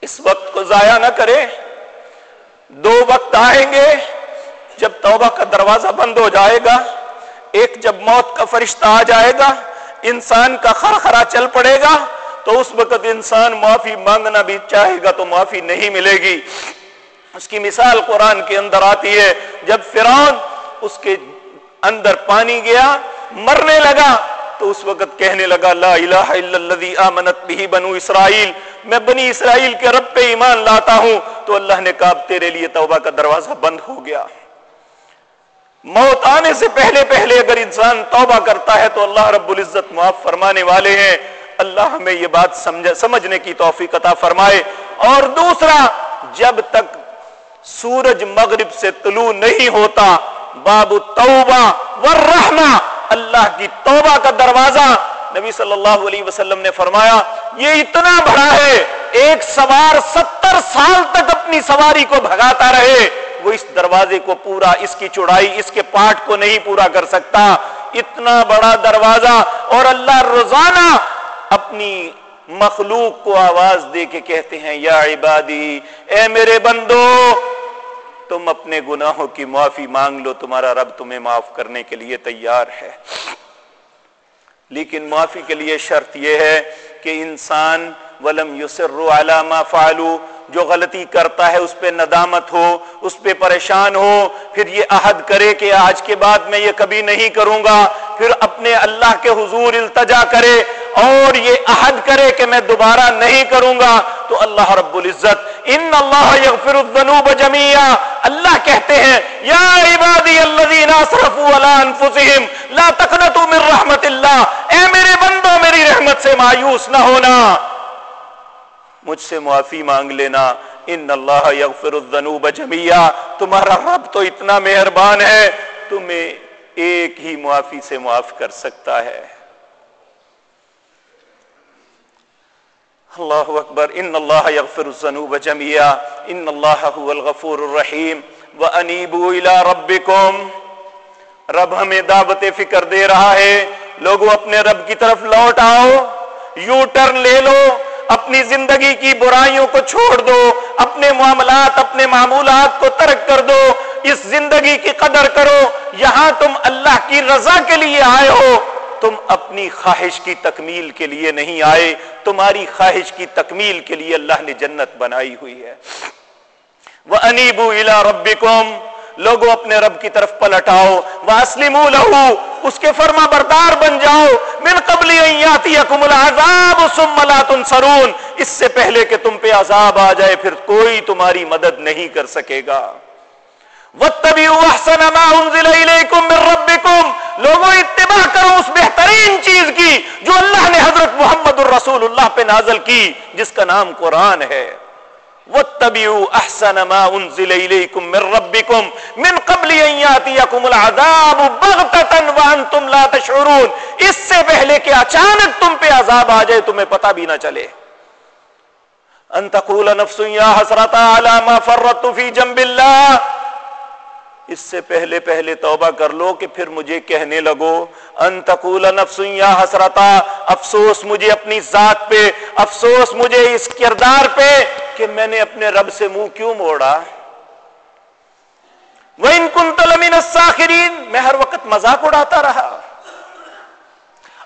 اس وقت کو ضائع نہ کرے دو وقت آئیں گے جب توبہ کا دروازہ بند ہو جائے گا۔ ایک جب موت کا فرشتہ آ جائے گا، انسان کا خر خرا چل پڑے گا، تو اس وقت انسان معافی مانگنا بھی چاہے گا تو معافی نہیں ملے گی۔ اس کی مثال قرآن کے اندر آتی ہے، جب فرعون اس کے اندر پانی گیا، مرنے لگا، تو اس وقت کہنے لگا، لا الہ الا الذی آمنت بھی بنو اسرائیل، میں بنی اسرائیل کے رب پہ ایمان لاتا ہوں۔ تو اللہ نے کہا تیرے لیے توبہ کا دروازہ بند ہو گیا۔ موت آنے سے پہلے پہلے اگر انسان توبہ کرتا ہے تو اللہ رب العزت معاف فرمانے والے ہیں۔ اللہ ہمیں یہ بات سمجھنے کی توفیق عطا فرمائے۔ اور دوسرا، جب تک سورج مغرب سے طلوع نہیں ہوتا، باب توبہ ورحمہ اللہ کی توبہ کا دروازہ نبی صلی اللہ علیہ وسلم نے فرمایا، یہ اتنا بڑا ہے، ایک سوار ستر سال تک اپنی سواری کو بھگاتا رہے۔ وہ اس دروازے کو پورا، اس کی چوڑائی، اس کے پاٹ کو نہیں پورا کر سکتا۔ اتنا بڑا دروازہ اور اللہ روزانہ اپنی مخلوق کو آواز دے کے کہتے ہیں، یا عبادی، اے میرے بندو، تم اپنے گناہوں کی معافی مانگ لو، تمہارا رب تمہیں معاف کرنے کے لیے تیار ہے۔ لیکن معافی کے لیے شرط یہ ہے کہ انسان ولم یسر علامہ فعلو جو غلطی کرتا ہے، اس پہ ندامت ہو، اس پہ پریشان ہو، پھر یہ عہد کرے کہ آج کے بعد میں یہ کبھی نہیں کروں گا، پھر اپنے اللہ کے حضور التجا کرے اور یہ عہد کرے کہ میں دوبارہ نہیں کروں گا۔ تو اللہ رب العزت، ان اللہ یغفر الذنوب جميعا اللہ کہتے ہیں، یا عبادی الذین اسرفوا علی انفسهم لا تقنطوا من رحمت اللہ۔ اے میرے بندوں میری رحمت سے مایوس نہ ہونا۔ مجھ سے معافی مانگ لینا۔ ان اللہ یغفر الذنوب جميعا تمہارا رب تو اتنا مہربان ہے، تمہیں ایک ہی معافی سے معاف کر سکتا ہے۔ اللہ اکبر۔ ان اللہ یغفر الذنوب جميعا ان اللہ هو الغفور الرحیم۔ وانیبوا الى ربکم۔ رب ہمیں دعوت فکر دے رہا ہے۔ لوگوں اپنے رب کی طرف لوٹ آؤ۔ یو ٹرن لے لو۔ اپنی زندگی کی برائیوں کو چھوڑ دو، اپنے معاملات، اپنے معمولات کو ترک کر دو، اس زندگی کی قدر کرو، یہاں تم اللہ کی رضا کے لیے آئے ہو۔ تم اپنی خواہش کی تکمیل کے لیے نہیں آئے، تمہاری خواہش کی تکمیل کے لیے اللہ نے جنت بنائی ہوئی ہے۔ وہ انیبو الا ربکم لوگو اپنے رب کی طرف پلٹاؤ وہ اسلم اس کے فرما بردار بن جاؤ۔ من قبل العذاب ثم لا تنصرون۔ اس سے پہلے کہ تم پہ عذاب آ جائے، پھر کوئی تمہاری مدد نہیں کر سکے گا۔ احسن ما انزل الیکم من ربکم۔ لوگوں اتباع کرو اس بہترین چیز کی جو اللہ نے حضرت محمد الرسول اللہ پہ نازل کی، جس کا نام قرآن ہے۔ واتبعوا احسن ما انزل اليكم من ربكم من قبل ان ياتيكم العذاب بغتة وانتم لا تشعرون. اس سے پہلے کہ اچانک تم پہ عذاب آ جائے تمہیں پتہ بھی نہ چلے. ان تقول نفس يا حسرتا على ما فرطت في جنب الله. اس سے پہلے پہلے توبہ کر لو کہ پھر مجھے کہنے لگو، ان تقول نفس یا حسرتا، افسوس مجھے اپنی ذات پہ، افسوس مجھے اس کردار پہ کہ میں نے اپنے رب سے منہ کیوں موڑا؟ وہ ان کن تلمین میں ہر وقت مذاق اڑاتا رہا۔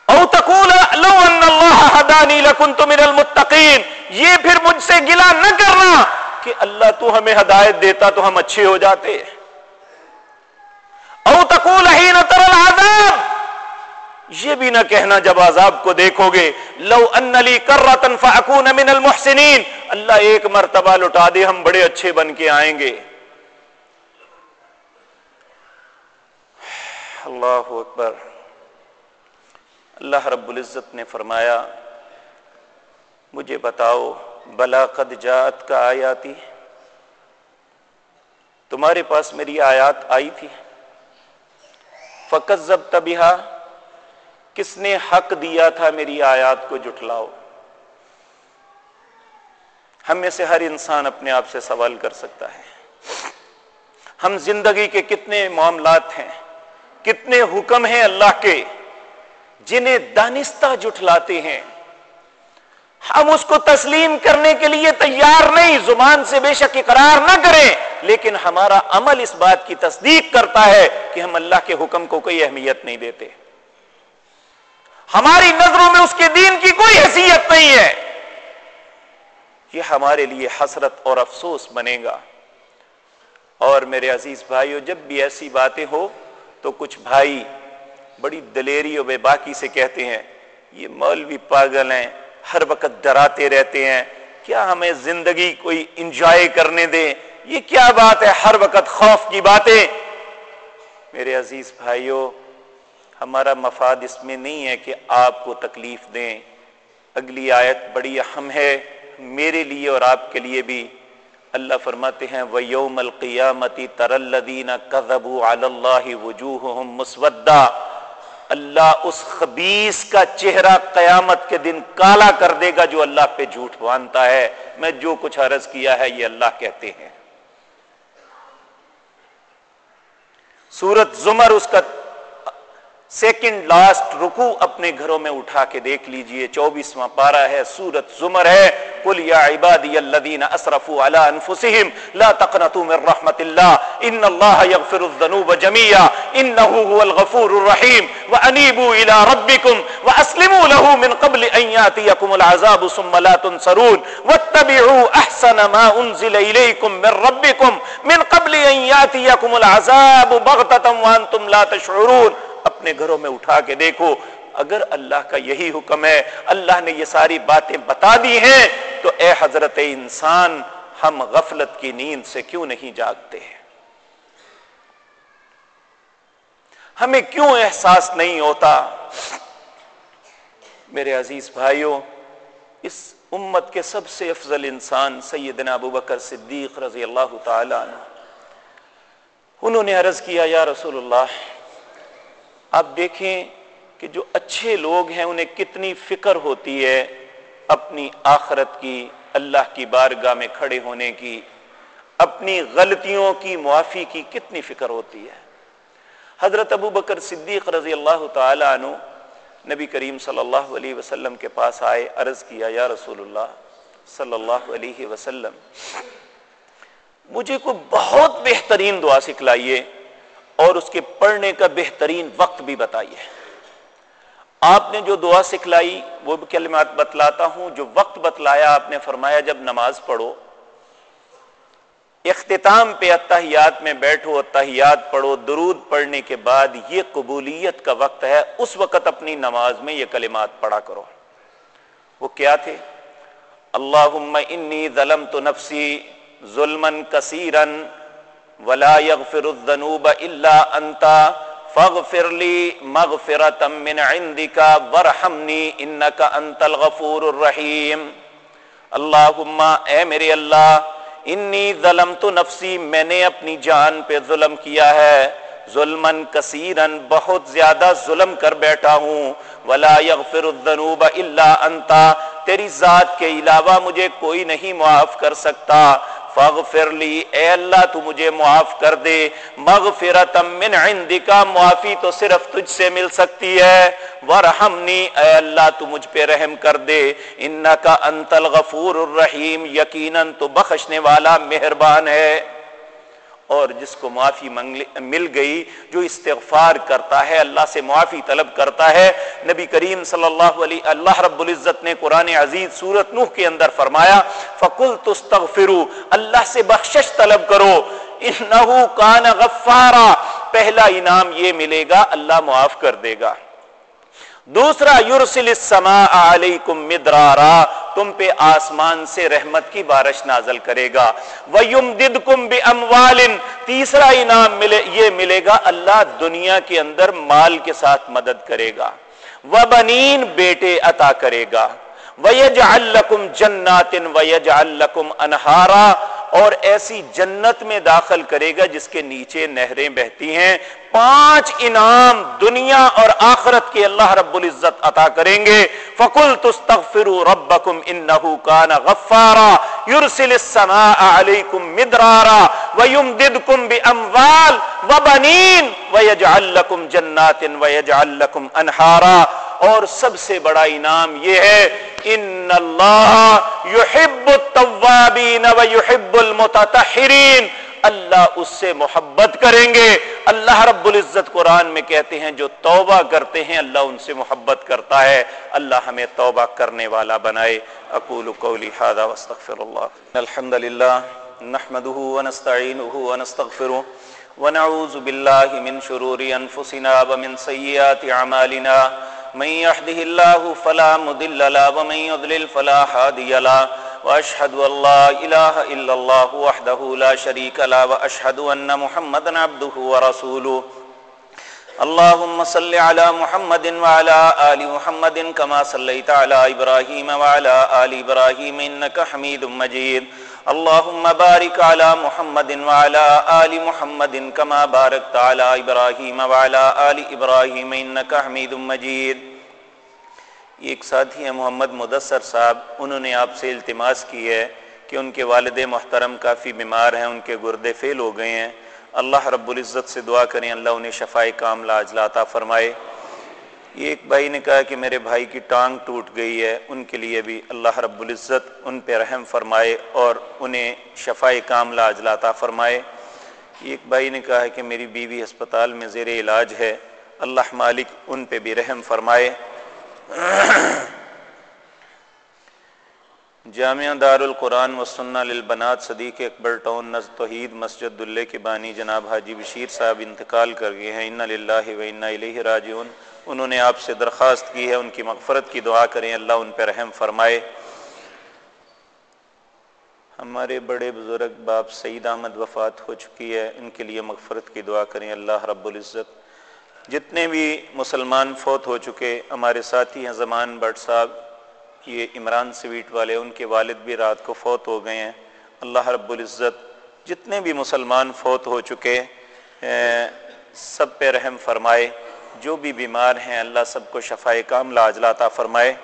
او تقول لو ان اللہ ہدانی لکنت من المتقین یہ پھر مجھ سے گلا نہ کرنا کہ اللہ تو ہمیں ہدایت دیتا تو ہم اچھے ہو جاتے۔ ہیں او تقول حين ترى العذاب۔ یہ بھی نہ کہنا جب عذاب کو دیکھو گے۔ لو ان لی کرتا فاکون من المحسنین۔ اللہ ایک مرتبہ لٹا دے، ہم بڑے اچھے بن کے آئیں گے۔ اللہ اکبر۔ اللہ رب العزت نے فرمایا، مجھے بتاؤ، بلا قد جات کا آیاتی۔ تمہارے پاس میری آیات آئی تھی؟ فقط ضب تبیہ کس نے حق دیا تھا میری آیات کو جٹلاؤ ہم میں سے ہر انسان اپنے آپ سے سوال کر سکتا ہے۔ ہم زندگی کے کتنے معاملات ہیں، کتنے حکم ہیں اللہ کے، جنہیں دانستہ جٹلاتے ہیں۔ ہم اس کو تسلیم کرنے کے لیے تیار نہیں، زبان سے بے شک اقرار نہ کریں، لیکن ہمارا عمل اس بات کی تصدیق کرتا ہے کہ ہم اللہ کے حکم کو کوئی اہمیت نہیں دیتے۔ ہماری نظروں میں اس کے دین کی کوئی حیثیت نہیں ہے۔ یہ ہمارے لیے حسرت اور افسوس بنے گا۔ اور میرے عزیز بھائیو، جب بھی ایسی باتیں ہو تو کچھ بھائی بڑی دلیری اور بے باقی سے کہتے ہیں، یہ مولوی پاگل ہیں۔ ہر وقت ڈراتے رہتے ہیں، کیا ہمیں زندگی کوئی انجوائے کرنے دیں یہ کیا بات ہے ہر وقت خوف کی باتیں؟ میرے عزیز بھائیوں ہمارا مفاد اس میں نہیں ہے کہ آپ کو تکلیف دیں۔ اگلی آیت بڑی اہم ہے، میرے لیے اور آپ کے لیے بھی۔ اللہ فرماتے ہیں، وَيَوْمَ الْقِيَامَةِ تَرَ الَّذِينَ كَذَبُوا عَلَى اللَّهِ وُجُوهُهُمْ مُسْوَدَّا۔ اللہ اس خبیص کا چہرہ قیامت کے دن کالا کر دے گا جو اللہ پہ جھوٹ باندھتا ہے۔ میں جو کچھ عرض کیا ہے، یہ اللہ کہتے ہیں۔ سورت زمر اس کا سیکنڈ لاسٹ رکو اپنے گھروں میں اٹھا کے دیکھ لیجیے چوبیسواں پارا ہے سورت زمر ہے قل یا عبادی الذین اسرفوا علی انفسهم لا تقنطوا من رحمت اللہ ان اللہ یغفر الذنوب جميعا انه هو الغفور الرحیم وانیبوا الى ربکم واسلموا له من قبل ان یاتیکم العذاب ثم لا تنصرون واتبعوا احسن ما انزل الیکم من ربکم من قبل ان یاتیکم العذاب بغتة وانتم لا تشعرون اپنے گھروں میں اٹھا کے دیکھو، اگر اللہ کا یہی حکم ہے، اللہ نے یہ ساری باتیں بتا دی ہیں، تو اے حضرت انسان، ہم غفلت کی نیند سے کیوں نہیں جاگتے ہمیں کیوں احساس نہیں ہوتا؟ میرے عزیز بھائیوں، اس امت کے سب سے افضل انسان سیدنا ابو بکر صدیق رضی اللہ تعالی عنہ، انہوں نے عرض کیا، یا رسول اللہ آپ دیکھیں کہ جو اچھے لوگ ہیں، انہیں کتنی فکر ہوتی ہے اپنی آخرت کی، اللہ کی بارگاہ میں کھڑے ہونے کی، اپنی غلطیوں کی، معافی کی کتنی فکر ہوتی ہے۔ حضرت ابو بکر صدیق رضی اللہ تعالی عنہ نبی کریم صلی اللہ علیہ وسلم کے پاس آئے، عرض کیا، یا رسول اللہ صلی اللہ علیہ وسلم، مجھے کوئی بہت بہترین دعا سکھلائیے۔ اور اس کے پڑھنے کا بہترین وقت بھی بتائیے۔ آپ نے جو دعا سکھلائی، وہ بھی کلمات بتلاتا ہوں۔ جو وقت بتلایا، آپ نے فرمایا جب نماز پڑھو، اختتام پہ اتحیات میں بیٹھو، اتحیات پڑھو، درود پڑھنے کے بعد یہ قبولیت کا وقت ہے۔ اس وقت اپنی نماز میں یہ کلمات پڑھا کرو۔ وہ کیا تھے؟ اللہ انی ظلمت نفسی ظلم کثیرن ولا يغفر الذنوب الا انت فاغفر لي مغفرة من عندك وارحمني انك انت الغفور الرحيم. اللهم اے میرے اللہ انی ظلمت نفسی میں نے اپنی جان پہ ظلم کیا ہے۔ ظلمن کثیرن بہت زیادہ ظلم کر بیٹھا ہوں۔ ولا يغفر الذنوب الا انت تیری ذات کے علاوہ مجھے کوئی نہیں معاف کر سکتا۔ فاغفر لی، اے اللہ تو مجھے معاف کر دے مغفرت من عندکا معافی تو صرف تجھ سے مل سکتی ہے۔ ورحمنی، اے اللہ تو مجھ پہ رحم کر دے۔ انکا انت الغفور الرحیم، یقیناً تو بخشنے والا مہربان ہے۔ اور جس کو معافی مل گئی جو استغفار کرتا ہے، اللہ سے معافی طلب کرتا ہے۔ نبی کریم صلی اللہ علیہ اللہ رب العزت نے قرآن عزیز سورت نوح کے اندر فرمایا فکل تستغفرو اللہ سے بخشش طلب کرو۔ انہو کان غفارا۔ پہلا انعام یہ ملے گا، اللہ معاف کر دے گا۔ دوسرا یورسل السماء علیکم مدرارا، تم پہ آسمان سے رحمت کی بارش نازل کرے گا. وَيُمْدِدْكُمْ بِأَمْوَالٍ، تیسرا انعام ملے، یہ ملے گا، اللہ دنیا کے اندر مال کے ساتھ مدد کرے گا. وَبَنِين بیٹے عطا کرے گا. وَيَجْعَلْ لَكُمْ جَنَّاتٍ وَيَجْعَلْ لَكُمْ أَنْهَارًا اور ایسی جنت میں داخل کرے گا جس کے نیچے نہریں بہتی ہیں۔ پانچ انعام دنیا اور آخرت کے اللہ رب العزت عطا کریں گے۔ فکل تستغفروا ربکم انہو کان غفارا۔ یرسل السماء علیکم مدرارا۔ ویمددکم باموال وبنین ویجعل لکم جنات ویجعل لکم انہارا اور سب سے بڑا انعام یہ ہے، ان اللہ یحب التوابین ویحب المتطہرین۔ اللہ اس سے محبت کریں گے۔ اللہ رب العزت قرآن میں کہتے ہیں، جو توبہ کرتے ہیں، اللہ ان سے محبت کرتا ہے۔ اللہ ہمیں توبہ کرنے والا بنائے۔ اقول قولی هذا واستغفر اللہ۔ الحمد للہ نحمده ونستعینه ونستغفره ونعوذ باللہ من شرور انفسنا ومن سیئات عمالنا من يهده الله فلا مضل له ومن يضلل فلا هادي له واشهد ان لا اله الا الله وحده لا شريك له واشهد ان محمدا عبده ورسوله. اللهم صل على محمد وعلى ال محمد كما صليت على ابراهيم وعلى ال ابراهيم انك حميد مجيد. اللهم بارك على محمد وعلى آل محمد كما باركت على إبراهيم وعلى آل إبراهيم إنك حميد مجيد یہ ایک ساتھی ہیں محمد مدثر صاحب، انہوں نے آپ سے التماس کی ہے کہ ان کے والد محترم کافی بیمار ہیں، ان کے گردے فیل ہو گئے ہیں۔ اللہ رب العزت سے دعا کریں، اللہ انہیں شفاء کام لاج لاتا فرمائے۔ یہ ایک بھائی نے کہا کہ میرے بھائی کی ٹانگ ٹوٹ گئی ہے، ان کے لیے بھی اللہ رب العزت ان پہ رحم فرمائے اور انہیں شفا کاملہ اجلاتا فرمائے۔ ایک بھائی نے کہا کہ میری بیوی ہسپتال میں زیر علاج ہے، اللہ مالک ان پہ بھی رحم فرمائے۔ جامعہ دار القرآن و سنہ للبنات صدیق اکبر ٹاؤن نز توحید مسجد دلے کے بانی جناب حاجی بشیر صاحب انتقال کر گئے ہیں۔ ان للہ و انا الیہ راجعون۔ انہوں نے آپ سے درخواست کی ہے، ان کی مغفرت کی دعا کریں، اللہ ان پہ رحم فرمائے۔ ہمارے بڑے بزرگ باپ سعید احمد وفات ہو چکی ہے، ان کے لیے مغفرت کی دعا کریں، اللہ رب العزت۔ جتنے بھی مسلمان فوت ہو چکے، ہمارے ساتھی ہیں، زمان بٹ صاحب، یہ عمران سویٹ والے، ان کے والد بھی رات کو فوت ہو گئے ہیں۔ اللہ رب العزت، جتنے بھی مسلمان فوت ہو چکے سب پہ رحم فرمائے۔ جو بھی بیمار ہیں، اللہ سب کو شفائے کام لاج لاتا فرمائے۔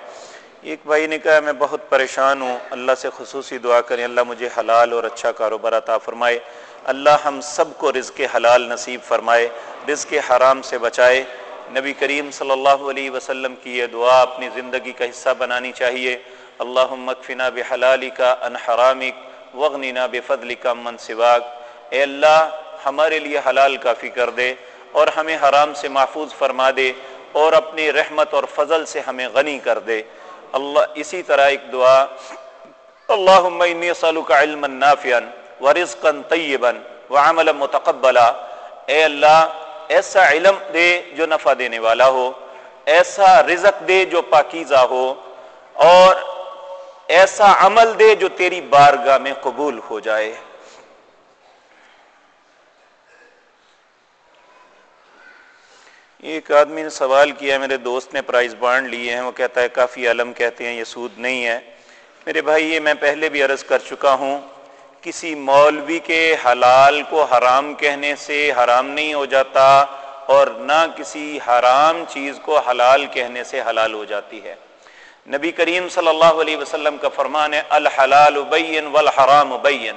ایک بھائی نے کہا، میں بہت پریشان ہوں۔ اللہ سے خصوصی دعا کریں۔ اللہ مجھے حلال اور اچھا کاروبار عطا فرمائے۔ اللہ ہم سب کو رزق حلال نصیب فرمائے، رزق حرام سے بچائے۔ نبی کریم صلی اللہ علیہ وسلم کی یہ دعا اپنی زندگی کا حصہ بنانی چاہیے۔ اللہ مکفنا بحلالی کا ان حرامک وغنینا بفضل کا من سواک۔ اے اللہ، ہمارے لیے حلال کافی کر دے۔ اور ہمیں حرام سے محفوظ فرما دے اور اپنی رحمت اور فضل سے ہمیں غنی کر دے۔ اللہ، اسی طرح ایک دعا، اللہم انی صلوک علما نافعا ورزقا طیبا وعملا متقبلا۔ اے اللہ، ایسا علم دے جو نفع دینے والا ہو، ایسا رزق دے جو پاکیزہ ہو، اور ایسا عمل دے جو تیری بارگاہ میں قبول ہو جائے۔ ایک آدمی نے سوال کیا، میرے دوست نے پرائز بانڈ لیے ہیں، وہ کہتا ہے کافی علم کہتے ہیں یہ سود نہیں ہے۔ میرے بھائی، یہ میں پہلے بھی عرض کر چکا ہوں، کسی مولوی کے حلال کو حرام کہنے سے حرام نہیں ہو جاتا اور نہ کسی حرام چیز کو حلال کہنے سے حلال ہو جاتی ہے۔ نبی کریم صلی اللہ علیہ وسلم کا فرمان ہے، الحلال بین والحرام بین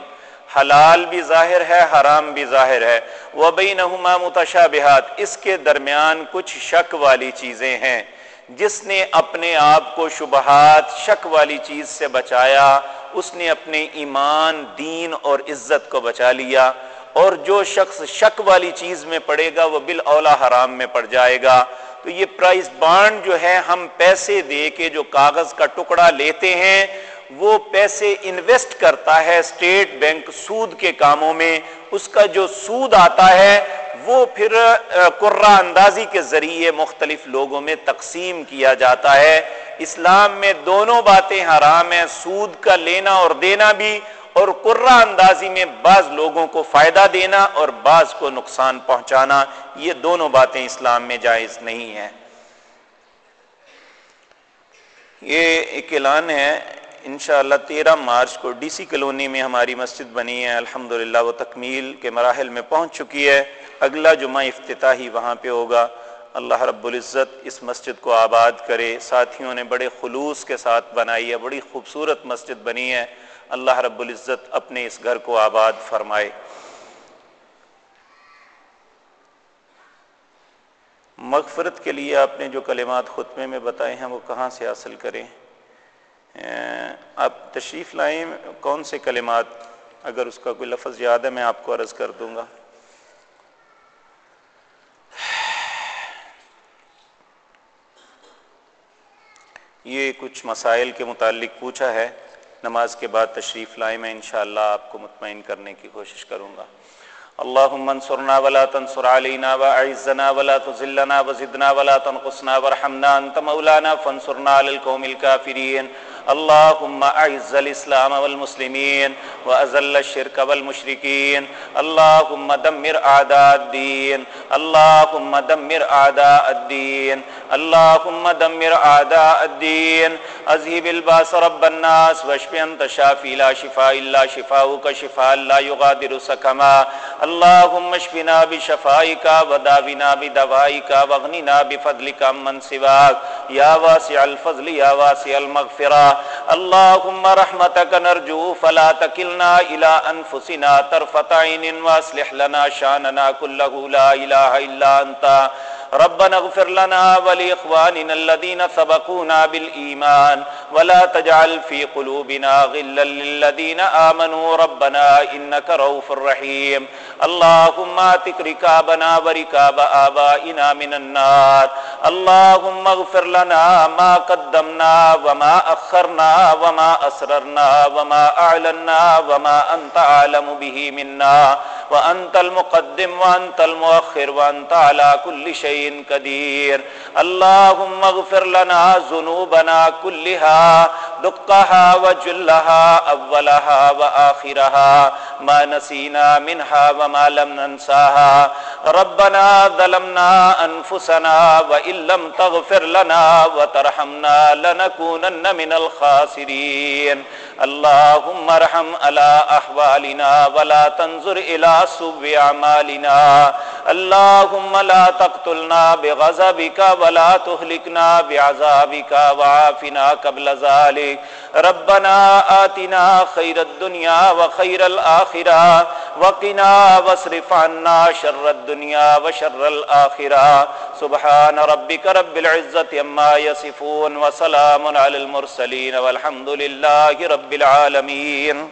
حلال بھی ظاہر ہے، حرام بھی ظاہر ہے۔ وہ بینہما متشابہات۔ اس کے درمیان کچھ شک والی چیزیں ہیں۔ جس نے اپنے آپ کو شبہات، شک والی چیز سے بچایا، اس نے اپنے ایمان، دین اور عزت کو بچا لیا۔ اور جو شخص شک والی چیز میں پڑے گا، وہ بال اولا حرام میں پڑ جائے گا۔ تو یہ پرائز بانڈ جو ہے، ہم پیسے دے کے جو کاغذ کا ٹکڑا لیتے ہیں وہ پیسے انویسٹ کرتا ہے اسٹیٹ بینک سود کے کاموں میں، اس کا جو سود آتا ہے، وہ پھر قرہ اندازی کے ذریعے مختلف لوگوں میں تقسیم کیا جاتا ہے۔ اسلام میں دونوں باتیں حرام ہیں، سود کا لینا اور دینا بھی، اور قرہ اندازی میں بعض لوگوں کو فائدہ دینا اور بعض کو نقصان پہنچانا۔ یہ دونوں باتیں اسلام میں جائز نہیں ہیں۔ یہ ایک اعلان ہے انشاءاللہ تیرہ مارچ کو ڈی سی کلونی میں ہماری مسجد بنی ہے۔ الحمدللہ وہ تکمیل کے مراحل میں پہنچ چکی ہے۔ اگلا جمعہ افتتاحی وہاں پہ ہوگا۔ اللہ رب العزت اس مسجد کو آباد کرے۔ ساتھیوں نے بڑے خلوص کے ساتھ بنائی ہے، بڑی خوبصورت مسجد بنی ہے۔ اللہ رب العزت اپنے اس گھر کو آباد فرمائے۔ مغفرت کے لیے آپ نے جو کلمات خطبے میں بتائے ہیں، وہ کہاں سے حاصل کریں؟ آپ تشریف لائیں، کون سے کلمات اگر اس کا کوئی لفظ یاد ہے، میں آپ کو عرض کر دوں گا۔ یہ کچھ مسائل کے متعلق پوچھا ہے۔ نماز کے بعد تشریف لائیں، میں انشاءاللہ آپ کو مطمئن کرنے کی کوشش کروں گا۔ اللهم انصرنا ولا تنصر علينا واعزنا ولا تذلنا وزدنا ولا تنقصنا وارحمنا انت مولانا فانصرنا على القوم الكافرين اللهم اعز الاسلام والمسلمين واذل الشرك والمشركين اللهم دمر اعداء الدين اللهم دمر اعداء الدين اللهم دمر اعداء الدين اذهب الباس رب الناس واشف انت شافي لا شفاء الا شفاؤك شفاء لا يغادر سقما اللهم اشفنا بشفائك وداونا بدوائك واغننا بفضلك من سواك يا واسع الفضل يا واسع المغفرة اللهم رحمتك نرجو فلا تكلنا الى انفسنا طرفه عين واصلح لنا شاننا كله لا اله الا انت ربنا اغفر لنا ولإخواننا الذين سبقونا بالإيمان ولا تجعل في قلوبنا غلا للذين آمنوا. ربنا إنك روف الرحيم اللهم آتك ركابنا وركاب آبائنا من النار. اللهم اغفر لنا ما قدمنا وما أخرنا وما أسررنا وما أعلنا وما أنت عالم به منا. وأنت المقدم وأنت المؤخر وأنت على كل شيء قدير. اللهم اغفر لنا ذنوبنا كلها، دقها وجلها، أولها وآخرها، ما نسينا منها وما لم ننساها. ربنا ظلمنا أنفسنا وإن لم تغفر لنا وترحمنا لنكونن من الخاسرين. اللهم ارحم على أحوالنا ولا تنظر إلى سوء أعمالنا اللهم لا تقتلنا بغضبك ولا تهلكنا بعذابك وعافنا قبل ذلك ربنا آتنا خير الدنيا وخير الآخرة وقنا واصرف عنا شر الدنيا وشر الآخرة سبحان ربك رب العزة عما يصفون وسلام على المرسلين والحمد لله رب العالمين